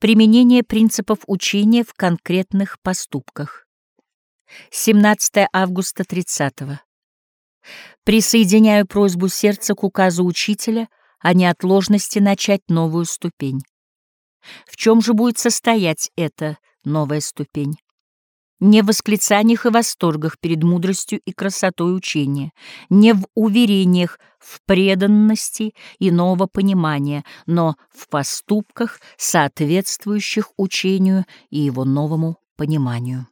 Применение принципов учения в конкретных поступках. 17 августа 30 -го. Присоединяю просьбу сердца к указу учителя о неотложности начать новую ступень. В чем же будет состоять эта новая ступень? Не в восклицаниях и восторгах перед мудростью и красотой учения, не в уверениях в преданности и нового понимания, но в поступках, соответствующих учению и его новому пониманию.